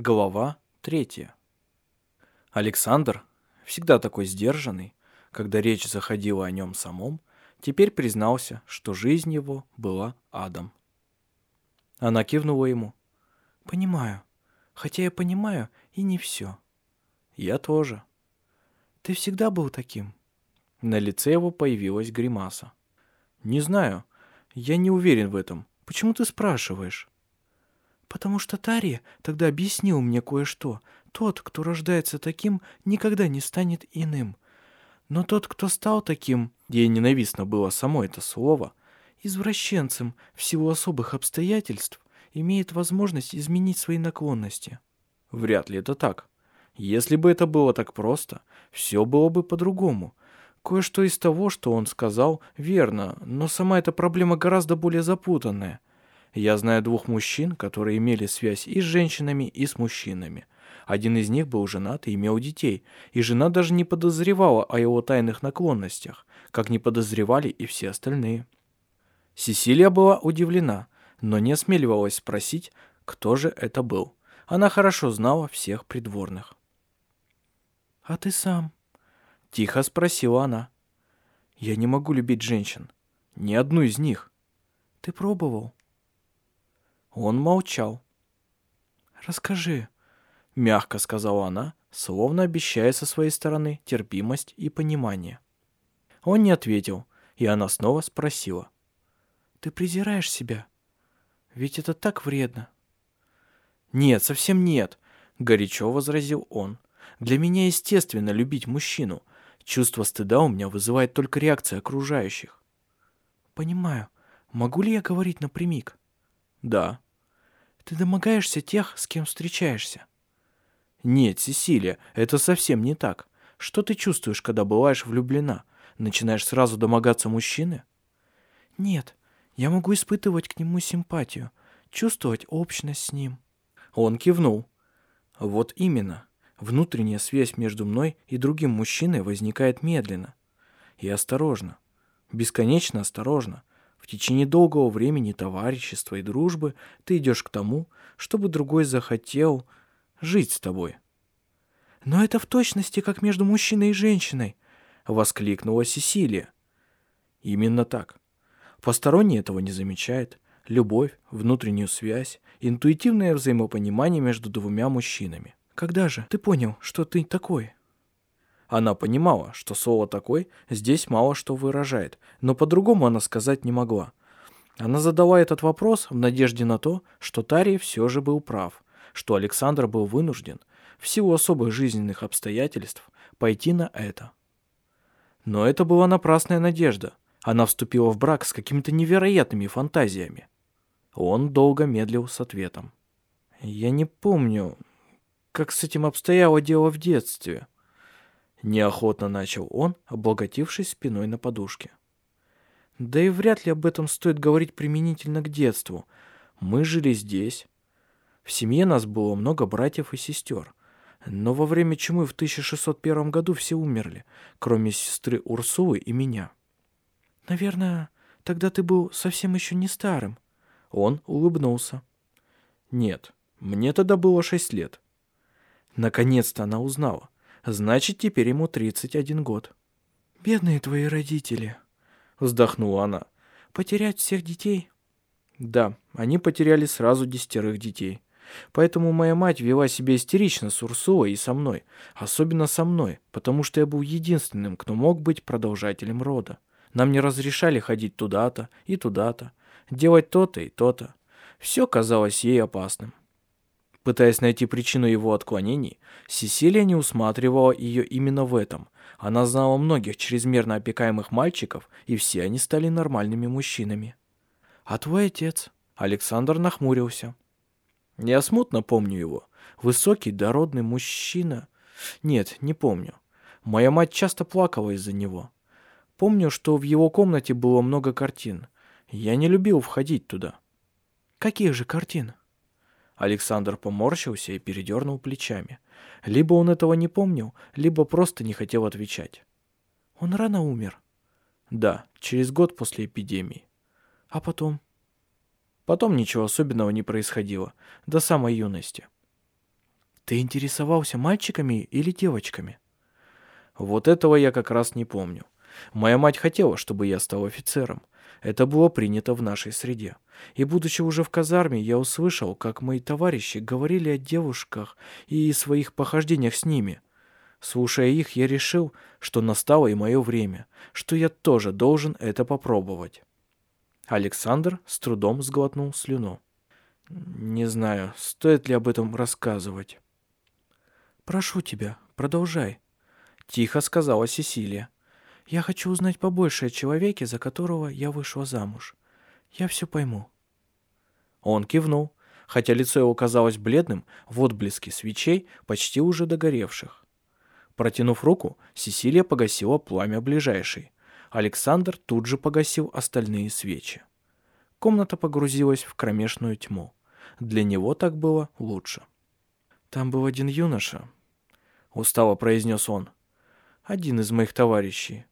Глава третья. Александр, всегда такой сдержанный, когда речь заходила о нем самом, теперь признался, что жизнь его была адом. Она кивнула ему. «Понимаю. Хотя я понимаю и не все». «Я тоже». «Ты всегда был таким?» На лице его появилась гримаса. «Не знаю. Я не уверен в этом. Почему ты спрашиваешь?» «Потому что Тари тогда объяснил мне кое-что. Тот, кто рождается таким, никогда не станет иным. Но тот, кто стал таким, ей ненавистно было само это слово, извращенцем в силу особых обстоятельств, имеет возможность изменить свои наклонности». «Вряд ли это так. Если бы это было так просто, все было бы по-другому». Кое-что из того, что он сказал, верно, но сама эта проблема гораздо более запутанная. Я знаю двух мужчин, которые имели связь и с женщинами, и с мужчинами. Один из них был женат и имел детей, и жена даже не подозревала о его тайных наклонностях, как не подозревали и все остальные. Сесилия была удивлена, но не осмеливалась спросить, кто же это был. Она хорошо знала всех придворных. «А ты сам?» Тихо спросила она. Я не могу любить женщин. Ни одну из них. Ты пробовал? Он молчал. Расскажи. Мягко сказала она, словно обещая со своей стороны терпимость и понимание. Он не ответил, и она снова спросила. «Ты презираешь себя? Ведь это так вредно». «Нет, совсем нет», — горячо возразил он. «Для меня естественно любить мужчину, Чувство стыда у меня вызывает только реакция окружающих. Понимаю. Могу ли я говорить напрямик? Да. Ты домогаешься тех, с кем встречаешься? Нет, Сесилия, это совсем не так. Что ты чувствуешь, когда бываешь влюблена? Начинаешь сразу домогаться мужчины? Нет, я могу испытывать к нему симпатию, чувствовать общность с ним. Он кивнул. Вот именно. Внутренняя связь между мной и другим мужчиной возникает медленно и осторожно, бесконечно осторожно. В течение долгого времени товарищества и дружбы ты идешь к тому, чтобы другой захотел жить с тобой. «Но это в точности как между мужчиной и женщиной!» — воскликнула Сесилия. «Именно так. Посторонний этого не замечает. Любовь, внутреннюю связь, интуитивное взаимопонимание между двумя мужчинами. Когда же ты понял, что ты такой?» Она понимала, что слово «такой» здесь мало что выражает, но по-другому она сказать не могла. Она задала этот вопрос в надежде на то, что Тарий все же был прав, что Александр был вынужден, в силу особых жизненных обстоятельств, пойти на это. Но это была напрасная надежда. Она вступила в брак с какими-то невероятными фантазиями. Он долго медлил с ответом. «Я не помню, как с этим обстояло дело в детстве. Неохотно начал он, облаготившись спиной на подушке. Да и вряд ли об этом стоит говорить применительно к детству. Мы жили здесь. В семье нас было много братьев и сестер. Но во время чумы в 1601 году все умерли, кроме сестры Урсулы и меня. Наверное, тогда ты был совсем еще не старым. Он улыбнулся. Нет, мне тогда было шесть лет. Наконец-то она узнала. Значит, теперь ему 31 год. «Бедные твои родители», — вздохнула она. «Потерять всех детей?» «Да, они потеряли сразу десятерых детей. Поэтому моя мать вела себя истерично с Урсулой и со мной. Особенно со мной, потому что я был единственным, кто мог быть продолжателем рода. Нам не разрешали ходить туда-то и туда-то, делать то-то и то-то. Все казалось ей опасным. Пытаясь найти причину его отклонений, Сесилия не усматривала ее именно в этом. Она знала многих чрезмерно опекаемых мальчиков, и все они стали нормальными мужчинами. «А твой отец?» Александр нахмурился. «Я смутно помню его. Высокий, дородный мужчина. Нет, не помню. Моя мать часто плакала из-за него. Помню, что в его комнате было много картин. Я не любил входить туда». «Каких же картин?» Александр поморщился и передернул плечами. Либо он этого не помнил, либо просто не хотел отвечать. Он рано умер. Да, через год после эпидемии. А потом? Потом ничего особенного не происходило, до самой юности. Ты интересовался мальчиками или девочками? Вот этого я как раз не помню. Моя мать хотела, чтобы я стал офицером. Это было принято в нашей среде. И будучи уже в казарме, я услышал, как мои товарищи говорили о девушках и своих похождениях с ними. Слушая их, я решил, что настало и мое время, что я тоже должен это попробовать. Александр с трудом сглотнул слюну. Не знаю, стоит ли об этом рассказывать. «Прошу тебя, продолжай», — тихо сказала Сесилия. «Я хочу узнать побольше о человеке, за которого я вышла замуж. Я все пойму». Он кивнул, хотя лицо его казалось бледным в отблеске свечей, почти уже догоревших. Протянув руку, Сесилия погасила пламя ближайшей. Александр тут же погасил остальные свечи. Комната погрузилась в кромешную тьму. Для него так было лучше. Там был один юноша, устало произнес он. Один из моих товарищей.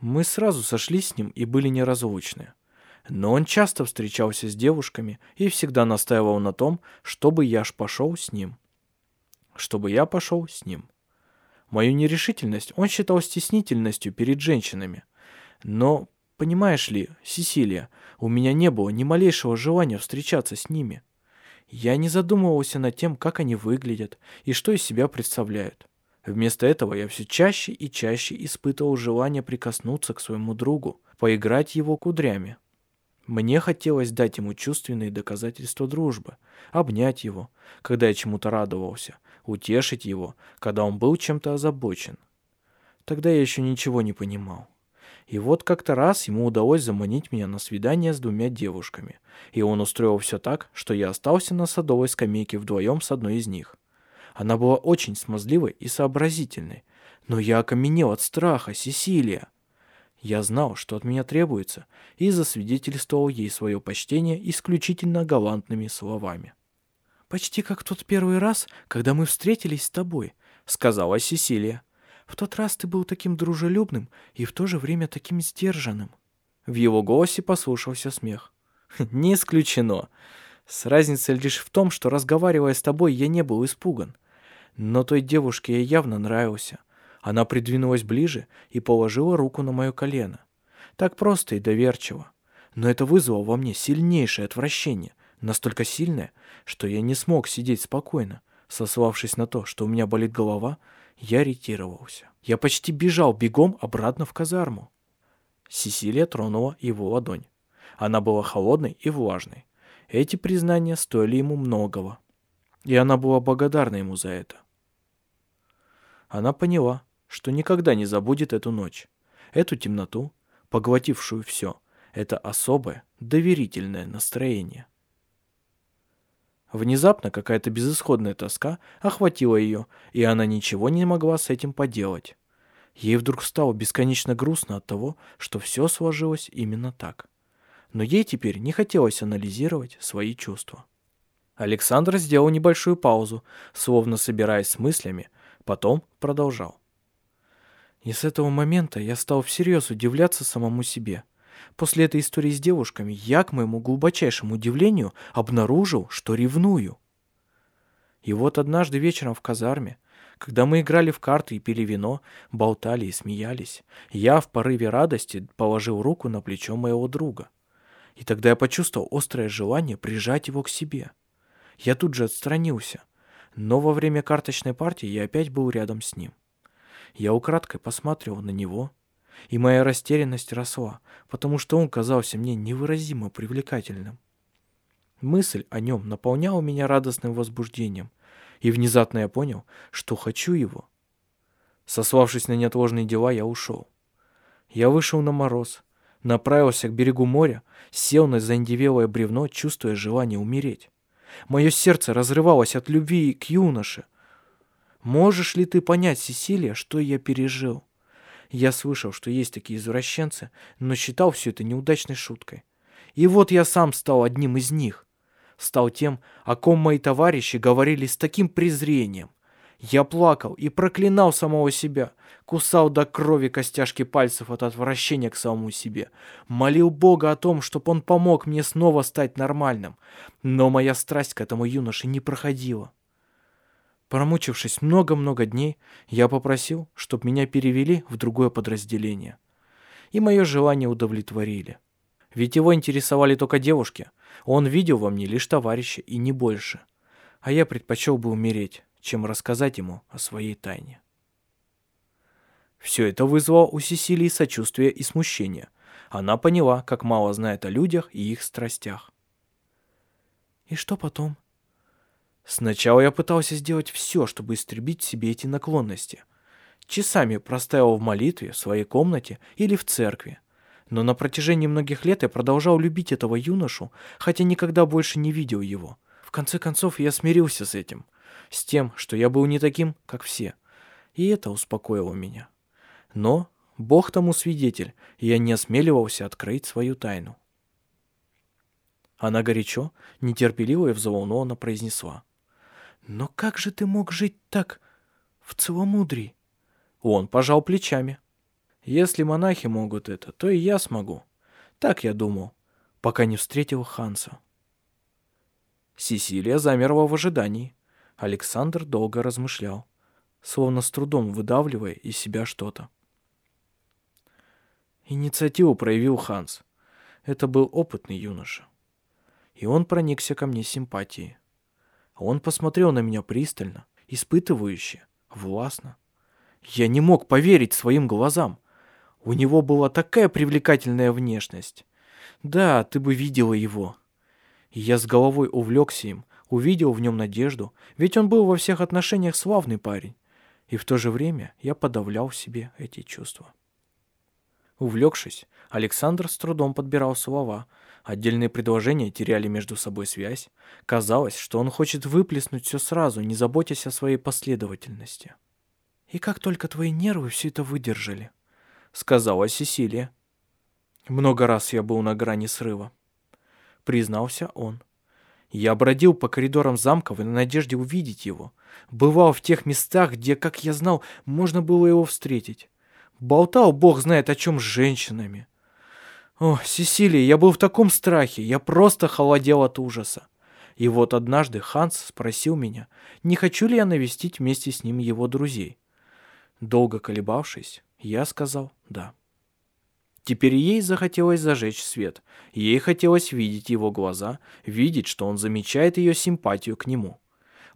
Мы сразу сошлись с ним и были неразлучны. Но он часто встречался с девушками и всегда настаивал на том, чтобы я ж пошел с ним. Чтобы я пошел с ним. Мою нерешительность он считал стеснительностью перед женщинами. Но, понимаешь ли, Сесилия, у меня не было ни малейшего желания встречаться с ними. Я не задумывался над тем, как они выглядят и что из себя представляют. Вместо этого я все чаще и чаще испытывал желание прикоснуться к своему другу, поиграть его кудрями. Мне хотелось дать ему чувственные доказательства дружбы, обнять его, когда я чему-то радовался, утешить его, когда он был чем-то озабочен. Тогда я еще ничего не понимал. И вот как-то раз ему удалось заманить меня на свидание с двумя девушками. И он устроил все так, что я остался на садовой скамейке вдвоем с одной из них. Она была очень смазливой и сообразительной. Но я окаменел от страха, Сесилия. Я знал, что от меня требуется, и засвидетельствовал ей свое почтение исключительно галантными словами. «Почти как тот первый раз, когда мы встретились с тобой», — сказала Сесилия. В тот раз ты был таким дружелюбным и в то же время таким сдержанным». В его голосе послушался смех. «Не исключено. С разницей лишь в том, что, разговаривая с тобой, я не был испуган. Но той девушке я явно нравился. Она придвинулась ближе и положила руку на мое колено. Так просто и доверчиво. Но это вызвало во мне сильнейшее отвращение, настолько сильное, что я не смог сидеть спокойно, сославшись на то, что у меня болит голова я ретировался. Я почти бежал бегом обратно в казарму. Сесилия тронула его ладонь. Она была холодной и влажной. Эти признания стоили ему многого. И она была благодарна ему за это. Она поняла, что никогда не забудет эту ночь. Эту темноту, поглотившую все. Это особое, доверительное настроение. Внезапно какая-то безысходная тоска охватила ее, и она ничего не могла с этим поделать. Ей вдруг стало бесконечно грустно от того, что все сложилось именно так. Но ей теперь не хотелось анализировать свои чувства. Александр сделал небольшую паузу, словно собираясь с мыслями, потом продолжал. И с этого момента я стал всерьез удивляться самому себе – После этой истории с девушками я, к моему глубочайшему удивлению, обнаружил, что ревную. И вот однажды вечером в казарме, когда мы играли в карты и пили вино, болтали и смеялись, я в порыве радости положил руку на плечо моего друга. И тогда я почувствовал острое желание прижать его к себе. Я тут же отстранился, но во время карточной партии я опять был рядом с ним. Я украдкой посматривал на него, и моя растерянность росла, потому что он казался мне невыразимо привлекательным. Мысль о нем наполняла меня радостным возбуждением, и внезапно я понял, что хочу его. Сославшись на неотложные дела, я ушел. Я вышел на мороз, направился к берегу моря, сел на заиндевелое бревно, чувствуя желание умереть. Мое сердце разрывалось от любви к юноше. Можешь ли ты понять, Сесилия, что я пережил? Я слышал, что есть такие извращенцы, но считал все это неудачной шуткой. И вот я сам стал одним из них. Стал тем, о ком мои товарищи говорили с таким презрением. Я плакал и проклинал самого себя, кусал до крови костяшки пальцев от отвращения к самому себе, молил Бога о том, чтобы он помог мне снова стать нормальным, но моя страсть к этому юноше не проходила. Промучившись много-много дней, я попросил, чтобы меня перевели в другое подразделение. И мое желание удовлетворили. Ведь его интересовали только девушки. Он видел во мне лишь товарища и не больше. А я предпочел бы умереть, чем рассказать ему о своей тайне. Все это вызвало у Сесилии сочувствие и смущение. Она поняла, как мало знает о людях и их страстях. «И что потом?» Сначала я пытался сделать все, чтобы истребить в себе эти наклонности. Часами простоял в молитве, в своей комнате или в церкви. Но на протяжении многих лет я продолжал любить этого юношу, хотя никогда больше не видел его. В конце концов, я смирился с этим. С тем, что я был не таким, как все. И это успокоило меня. Но Бог тому свидетель, и я не осмеливался открыть свою тайну. Она горячо, нетерпеливо и взволнованно произнесла. «Но как же ты мог жить так в целомудрии?» Он пожал плечами. «Если монахи могут это, то и я смогу. Так я думал, пока не встретил Ханса». Сесилия замерла в ожидании. Александр долго размышлял, словно с трудом выдавливая из себя что-то. Инициативу проявил Ханс. Это был опытный юноша. И он проникся ко мне симпатией. Он посмотрел на меня пристально, испытывающе, властно. Я не мог поверить своим глазам. У него была такая привлекательная внешность. Да, ты бы видела его. И я с головой увлекся им, увидел в нем надежду, ведь он был во всех отношениях славный парень. И в то же время я подавлял в себе эти чувства. Увлекшись, Александр с трудом подбирал слова. Отдельные предложения теряли между собой связь. Казалось, что он хочет выплеснуть все сразу, не заботясь о своей последовательности. «И как только твои нервы все это выдержали», — сказала Сесилия. «Много раз я был на грани срыва», — признался он. Я бродил по коридорам замка в надежде увидеть его. Бывал в тех местах, где, как я знал, можно было его встретить. Болтал бог знает о чем с женщинами. О, Сесилия, я был в таком страхе, я просто холодел от ужаса. И вот однажды Ханс спросил меня, не хочу ли я навестить вместе с ним его друзей. Долго колебавшись, я сказал «да». Теперь ей захотелось зажечь свет. Ей хотелось видеть его глаза, видеть, что он замечает ее симпатию к нему.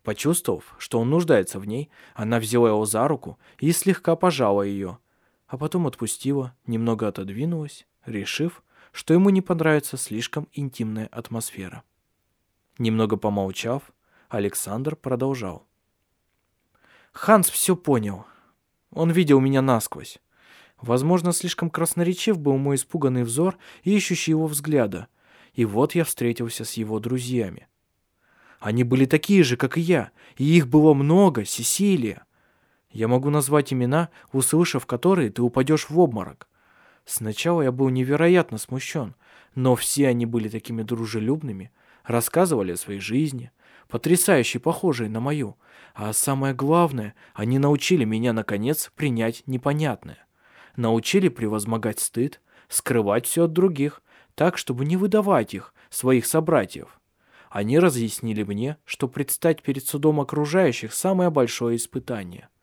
Почувствовав, что он нуждается в ней, она взяла его за руку и слегка пожала ее, а потом отпустила, немного отодвинулась, решив, что ему не понравится слишком интимная атмосфера. Немного помолчав, Александр продолжал. Ханс все понял. Он видел меня насквозь. Возможно, слишком красноречив был мой испуганный взор и ищущий его взгляда. И вот я встретился с его друзьями. Они были такие же, как и я, и их было много, Сесилия. Я могу назвать имена, услышав которые, ты упадешь в обморок. Сначала я был невероятно смущен, но все они были такими дружелюбными, рассказывали о своей жизни, потрясающе похожей на мою, а самое главное, они научили меня, наконец, принять непонятное. Научили превозмогать стыд, скрывать все от других, так, чтобы не выдавать их, своих собратьев. Они разъяснили мне, что предстать перед судом окружающих – самое большое испытание –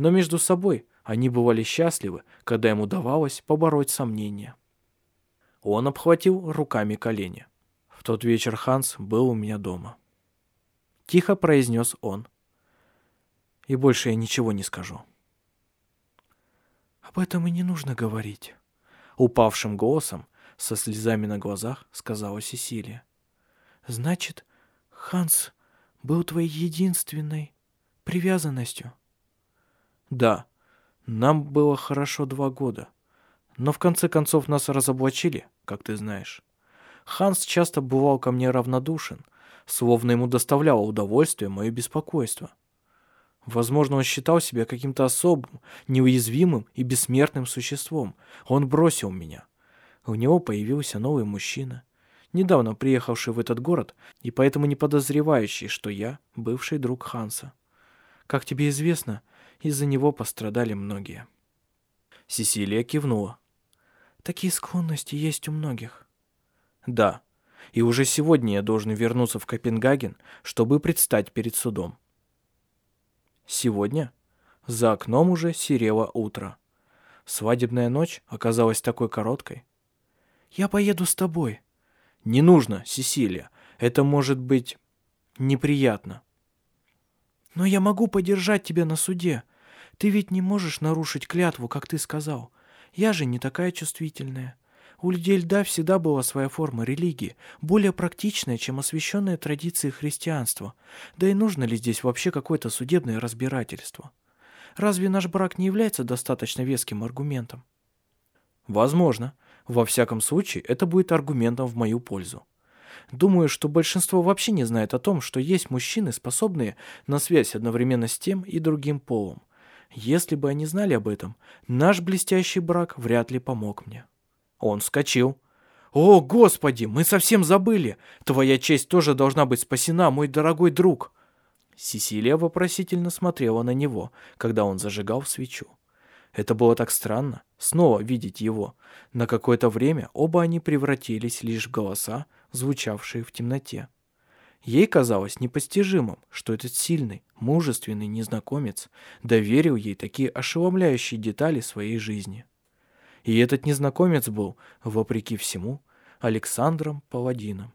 но между собой они бывали счастливы, когда им удавалось побороть сомнения. Он обхватил руками колени. В тот вечер Ханс был у меня дома. Тихо произнес он. И больше я ничего не скажу. Об этом и не нужно говорить. Упавшим голосом, со слезами на глазах, сказала Сесилия. Значит, Ханс был твоей единственной привязанностью. Да, нам было хорошо два года. Но в конце концов нас разоблачили, как ты знаешь. Ханс часто бывал ко мне равнодушен, словно ему доставляло удовольствие мое беспокойство. Возможно, он считал себя каким-то особым, неуязвимым и бессмертным существом. Он бросил меня. У него появился новый мужчина, недавно приехавший в этот город и поэтому не подозревающий, что я бывший друг Ханса. Как тебе известно, из-за него пострадали многие. Сесилия кивнула. Такие склонности есть у многих. Да, и уже сегодня я должен вернуться в Копенгаген, чтобы предстать перед судом. Сегодня за окном уже серело утро. Свадебная ночь оказалась такой короткой. «Я поеду с тобой». «Не нужно, Сесилия. Это может быть неприятно». «Но я могу поддержать тебя на суде. Ты ведь не можешь нарушить клятву, как ты сказал. Я же не такая чувствительная. У людей льда всегда была своя форма религии, более практичная, чем освященные традиции христианства. Да и нужно ли здесь вообще какое-то судебное разбирательство? Разве наш брак не является достаточно веским аргументом? Возможно. Во всяком случае, это будет аргументом в мою пользу. Думаю, что большинство вообще не знает о том, что есть мужчины, способные на связь одновременно с тем и другим полом. Если бы они знали об этом, наш блестящий брак вряд ли помог мне. Он вскочил. «О, Господи, мы совсем забыли! Твоя честь тоже должна быть спасена, мой дорогой друг!» Сесилия вопросительно смотрела на него, когда он зажигал свечу. Это было так странно, снова видеть его. На какое-то время оба они превратились лишь в голоса, звучавшие в темноте. Ей казалось непостижимым, что этот сильный, мужественный незнакомец доверил ей такие ошеломляющие детали своей жизни. И этот незнакомец был, вопреки всему, Александром Паладином.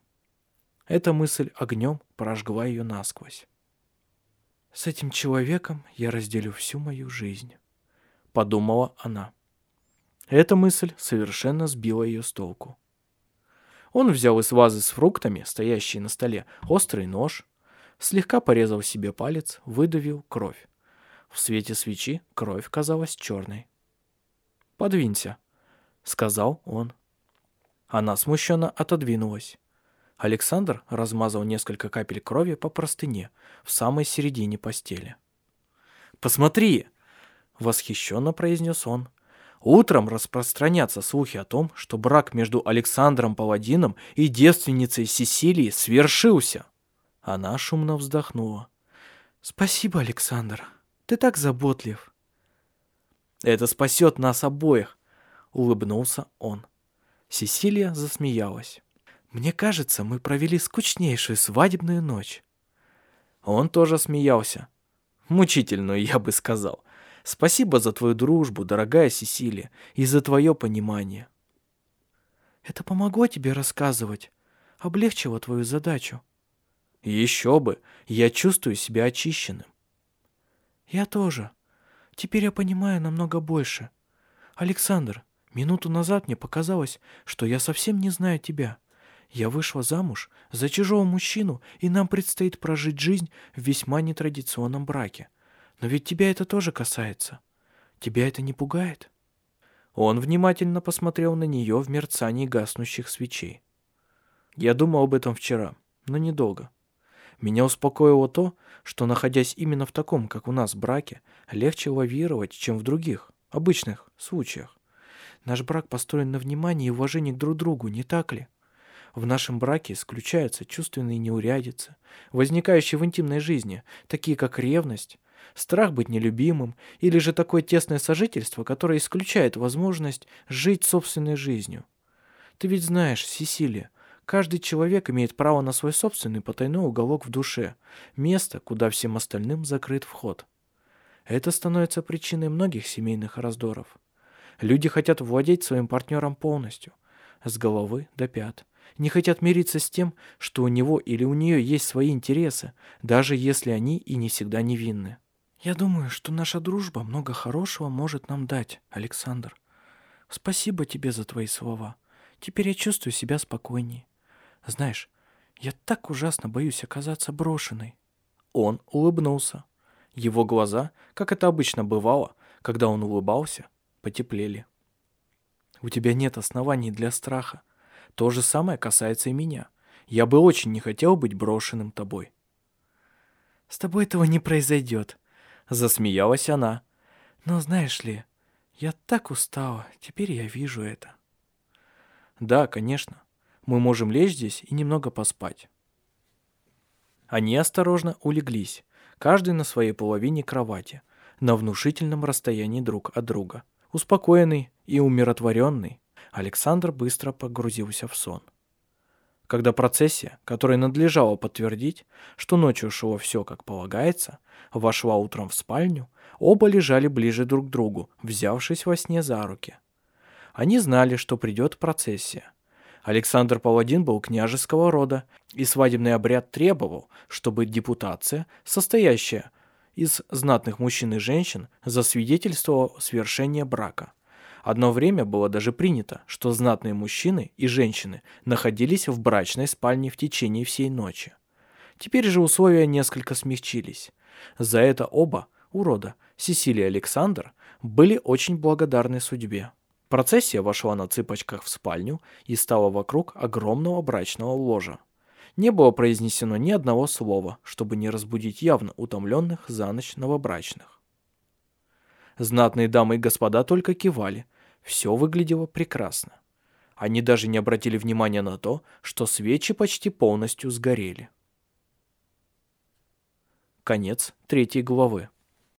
Эта мысль огнем прожгла ее насквозь. «С этим человеком я разделю всю мою жизнь», — подумала она. Эта мысль совершенно сбила ее с толку. Он взял из вазы с фруктами, стоящей на столе, острый нож, слегка порезал себе палец, выдавил кровь. В свете свечи кровь казалась черной. «Подвинься», — сказал он. Она смущенно отодвинулась. Александр размазал несколько капель крови по простыне в самой середине постели. «Посмотри!» — восхищенно произнес он. Утром распространятся слухи о том, что брак между Александром Паладином и девственницей Сесилией свершился. Она шумно вздохнула. «Спасибо, Александр. Ты так заботлив». «Это спасет нас обоих», — улыбнулся он. Сесилия засмеялась. «Мне кажется, мы провели скучнейшую свадебную ночь». Он тоже смеялся. Мучительную, я бы сказал. Спасибо за твою дружбу, дорогая Сесилия, и за твое понимание. Это помогло тебе рассказывать, облегчило твою задачу. Еще бы, я чувствую себя очищенным. Я тоже. Теперь я понимаю намного больше. Александр, минуту назад мне показалось, что я совсем не знаю тебя. Я вышла замуж за чужого мужчину, и нам предстоит прожить жизнь в весьма нетрадиционном браке. Но ведь тебя это тоже касается. Тебя это не пугает?» Он внимательно посмотрел на нее в мерцании гаснущих свечей. «Я думал об этом вчера, но недолго. Меня успокоило то, что, находясь именно в таком, как у нас, браке, легче лавировать, чем в других, обычных случаях. Наш брак построен на внимании и уважении к друг другу, не так ли? В нашем браке исключаются чувственные неурядицы, возникающие в интимной жизни, такие как ревность, страх быть нелюбимым или же такое тесное сожительство, которое исключает возможность жить собственной жизнью. Ты ведь знаешь, Сесилия, каждый человек имеет право на свой собственный потайной уголок в душе, место, куда всем остальным закрыт вход. Это становится причиной многих семейных раздоров. Люди хотят владеть своим партнером полностью, с головы до пят, не хотят мириться с тем, что у него или у нее есть свои интересы, даже если они и не всегда невинны. Я думаю, что наша дружба много хорошего может нам дать, Александр. Спасибо тебе за твои слова. Теперь я чувствую себя спокойнее. Знаешь, я так ужасно боюсь оказаться брошенной. Он улыбнулся. Его глаза, как это обычно бывало, когда он улыбался, потеплели. У тебя нет оснований для страха. То же самое касается и меня. Я бы очень не хотел быть брошенным тобой. С тобой этого не произойдет, Засмеялась она. «Но знаешь ли, я так устала, теперь я вижу это». «Да, конечно. Мы можем лечь здесь и немного поспать». Они осторожно улеглись, каждый на своей половине кровати, на внушительном расстоянии друг от друга. Успокоенный и умиротворенный, Александр быстро погрузился в сон. Когда процессия, которой надлежало подтвердить, что ночью шло все как полагается, вошла утром в спальню, оба лежали ближе друг к другу, взявшись во сне за руки. Они знали, что придет процессия. Александр Паладин был княжеского рода, и свадебный обряд требовал, чтобы депутация, состоящая из знатных мужчин и женщин, засвидетельствовала свершение брака. Одно время было даже принято, что знатные мужчины и женщины находились в брачной спальне в течение всей ночи. Теперь же условия несколько смягчились. За это оба, урода, Сесилия и Александр, были очень благодарны судьбе. Процессия вошла на цыпочках в спальню и стала вокруг огромного брачного ложа. Не было произнесено ни одного слова, чтобы не разбудить явно утомленных за ночь новобрачных. Знатные дамы и господа только кивали, все выглядело прекрасно. Они даже не обратили внимания на то, что свечи почти полностью сгорели. Конец третьей главы.